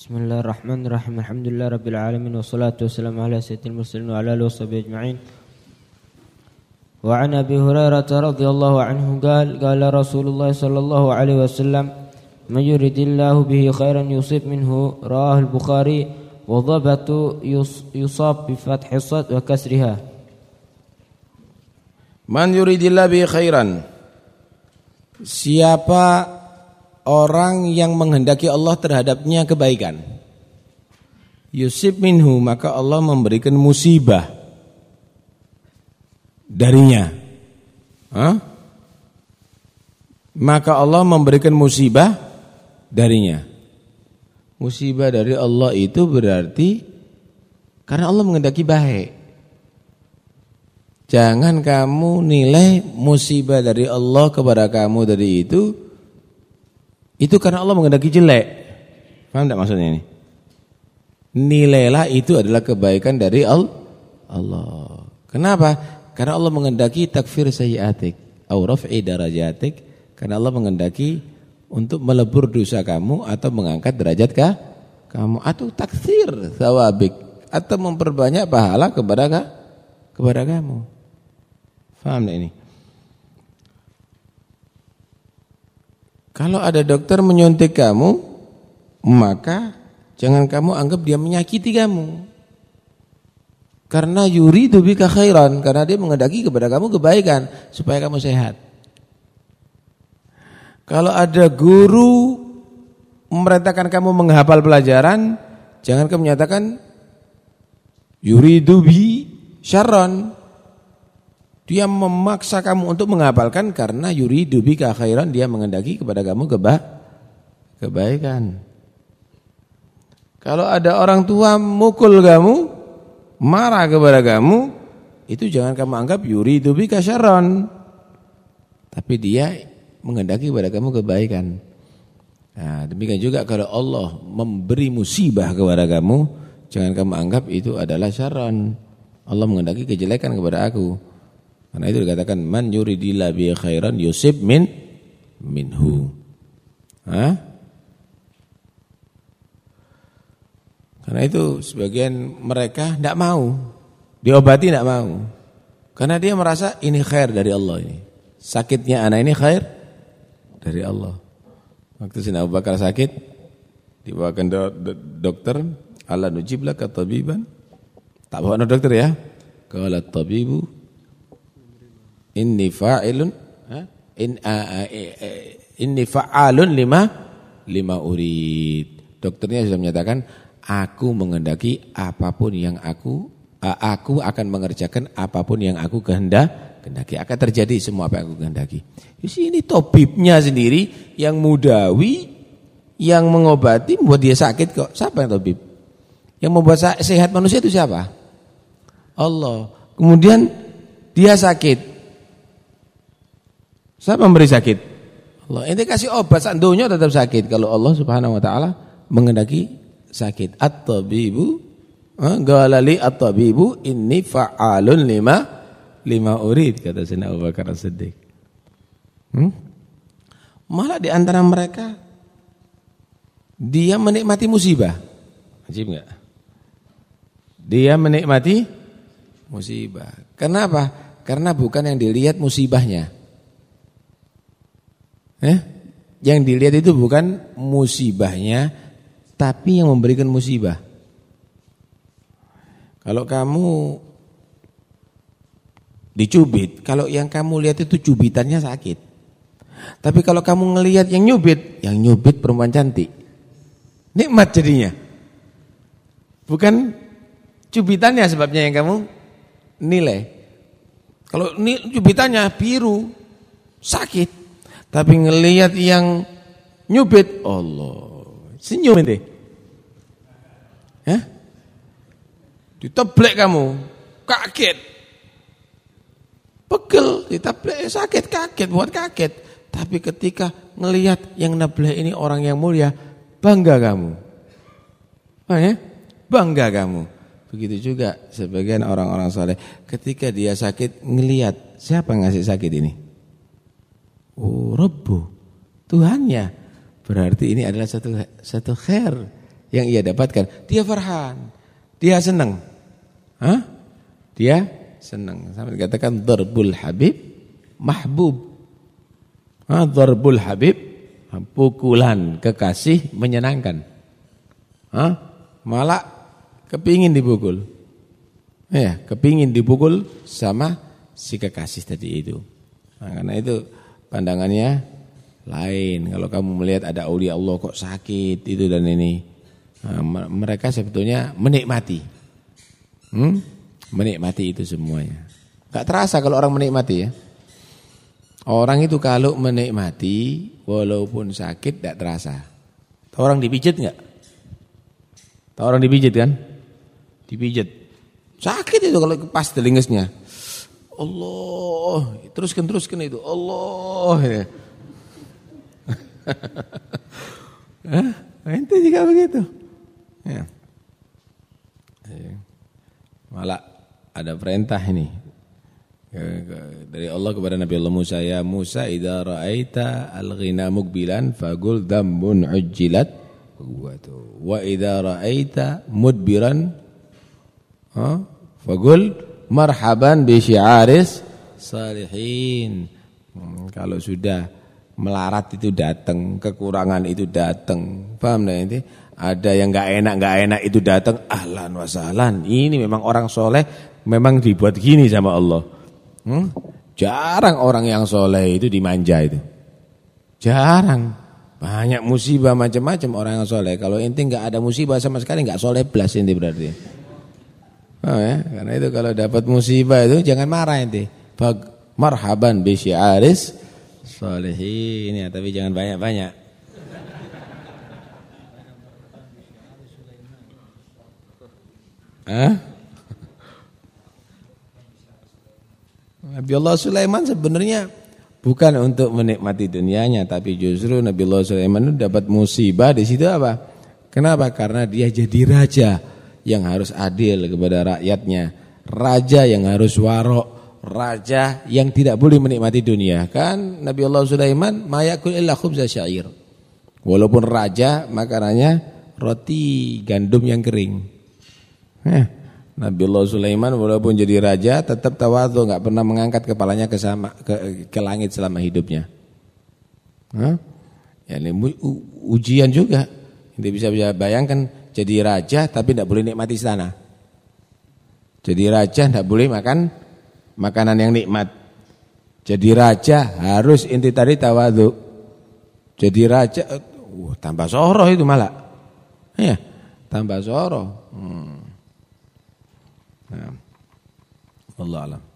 بسم الله الرحمن الرحيم الحمد لله رب العالمين والصلاة والسلام على سيد المرسلين وعلى آله وصحبه أجمعين وعن أبي هريرة رضي الله عنه قال قال رسول الله صلى الله عليه وسلم من يريد الله به خيرا يصيب منه رواه البخاري وضبط يصاب بفتح الصاد وكسرها من يريد الله به خيرا Siapa orang yang menghendaki Allah terhadapnya kebaikan. Yusuf minhu maka Allah memberikan musibah darinya. Hah? Maka Allah memberikan musibah darinya. Musibah dari Allah itu berarti karena Allah menghendaki baik. Jangan kamu nilai musibah dari Allah kepada kamu dari itu itu karena Allah mengendaki jelek. Paham tidak maksudnya ini? Nilailah itu adalah kebaikan dari Allah. Kenapa? Karena Allah mengendaki takfir sayyiatik au raf'i darajatik. Karena Allah mengendaki untuk melebur dosa kamu atau mengangkat derajat kah? kamu atau takfir sawabik atau memperbanyak pahala kepada kepada kamu. Faham tidak ini? Kalau ada dokter menyuntik kamu, maka jangan kamu anggap dia menyakiti kamu. Karena yuri bika khairan, karena dia mengendaki kepada kamu kebaikan supaya kamu sehat. Kalau ada guru memerintahkan kamu menghafal pelajaran, jangan kamu menyatakan yuri bi syarran, dia memaksa kamu untuk menghafalkan karena yuridu bika khairan dia mengendaki kepada kamu keba kebaikan. Kalau ada orang tua mukul kamu, marah kepada kamu, itu jangan kamu anggap yuridu bika syarran. Tapi dia mengendaki kepada kamu kebaikan. Nah, demikian juga kalau Allah memberi musibah kepada kamu, jangan kamu anggap itu adalah syarran. Allah mengendaki kejelekan kepada aku. Karena itu dikatakan man yuridillah bi khairan yusib min minhu. Hah? Karena itu sebagian mereka tidak mau diobati tidak mau. Karena dia merasa ini khair dari Allah ini. Sakitnya anak ini khair dari Allah. Waktu Sina Abu Bakar sakit dibawakan do, do, dokter, Allah nujiblah ke tabiban. Tak bawa dokter ya. Qala tabibu inni fa'ilun in inni fa'alun lima lima urid. Dokternya sudah menyatakan aku mengendaki apa pun yang aku aku akan mengerjakan apa pun yang aku kehendak kehendaki akan terjadi semua apa yang aku kehendaki. Di sini tobibnya sendiri yang mudawi yang mengobati membuat dia sakit kok. Siapa yang tobib? Yang membuat sehat manusia itu siapa? Allah. Kemudian dia sakit. Siapa memberi sakit? Allah. Ente kasih obat sandunya tetap sakit kalau Allah Subhanahu wa taala mengendaki sakit. At-tabibu galali at-tabibu inni fa'alun lima lima urid kata Sayyidina Abu Bakar As-Siddiq. Hmm? Malah di antara mereka dia menikmati musibah. Ajib enggak? Dia menikmati musibah. Kenapa? Karena bukan yang dilihat musibahnya. Eh? Yang dilihat itu bukan musibahnya, tapi yang memberikan musibah. Kalau kamu dicubit, kalau yang kamu lihat itu cubitannya sakit. Tapi kalau kamu ngelihat yang nyubit, yang nyubit perempuan cantik. Nikmat jadinya. Bukan cubitannya sebabnya yang kamu nilai. Kalau cubitannya biru, sakit. Tapi ngelihat yang nyubit, Allah, senyum ini. Ya? Diteblek kamu, kaget. Pegel, diteblek sakit, kaget, buat kaget. Tapi ketika ngelihat yang neblek ini orang yang mulia, bangga kamu. Oh ya? Bangga kamu. Begitu juga sebagian orang-orang soleh. Ketika dia sakit, ngelihat siapa ngasih sakit ini? Oh, Rabbu. Tuhannya. Berarti ini adalah satu satu khair yang ia dapatkan, dia farhan. Dia senang. Hah? Dia senang. Sampai dikatakan darbul habib mahbub. Ah, darbul habib pukulan kekasih menyenangkan. Hah? Malah kepingin dipukul. Ya, kepingin dipukul sama si kekasih tadi itu. Nah, karena itu pandangannya lain. Kalau kamu melihat ada aulia Allah kok sakit itu dan ini. Nah, mereka sebetulnya menikmati. Hmm? Menikmati itu semuanya. Gak terasa kalau orang menikmati ya. Orang itu kalau menikmati walaupun sakit gak terasa. Tahu orang dipijit nggak? Tahu orang dipijit kan? Dipijit. Sakit itu kalau pas telingesnya. Allah, teruskan teruskan itu. Allah. Ya. Ente juga begitu. Ya. Malah ada perintah ini dari Allah kepada Nabi Allah Musa ya Musa idza ra'aita al-ghina mukbilan faqul dambun ujjilat wa idza ra'aita mudbiran ha faqul marhaban bi syi'aris salihin hmm, kalau sudah melarat itu datang kekurangan itu datang paham enggak ini ada yang enggak enak enggak enak itu datang ahlan wa sahlan ini memang orang soleh memang dibuat gini sama Allah Hmm? Jarang orang yang soleh itu dimanja itu. Jarang. Banyak musibah macam-macam orang yang soleh. Kalau inti nggak ada musibah sama sekali nggak soleh plus inti berarti. Oh ya, karena itu kalau dapat musibah itu jangan marah inti. Bag marhaban bi syiaris solehin ya, tapi jangan banyak-banyak. Hah? Nabi Allah Sulaiman sebenarnya bukan untuk menikmati dunianya tapi justru Nabi Allah Sulaiman itu dapat musibah di situ apa? Kenapa? Karena dia jadi raja yang harus adil kepada rakyatnya, raja yang harus warok, raja yang tidak boleh menikmati dunia. Kan Nabi Allah Sulaiman mayakul illa khubza syair. Walaupun raja makanannya roti gandum yang kering. Eh, Nabi Allah Sulaiman walaupun jadi raja tetap tawadhu, nggak pernah mengangkat kepalanya ke, sama, ke, ke langit selama hidupnya. Ya, ini ujian juga. Bisa bisa bayangkan jadi raja tapi tidak boleh nikmati istana. Jadi raja tidak boleh makan makanan yang nikmat. Jadi raja harus inti tadi tawadhu. Jadi raja, uh, tambah soroh itu malah. Ya, tambah soroh. Hmm. Allah alam.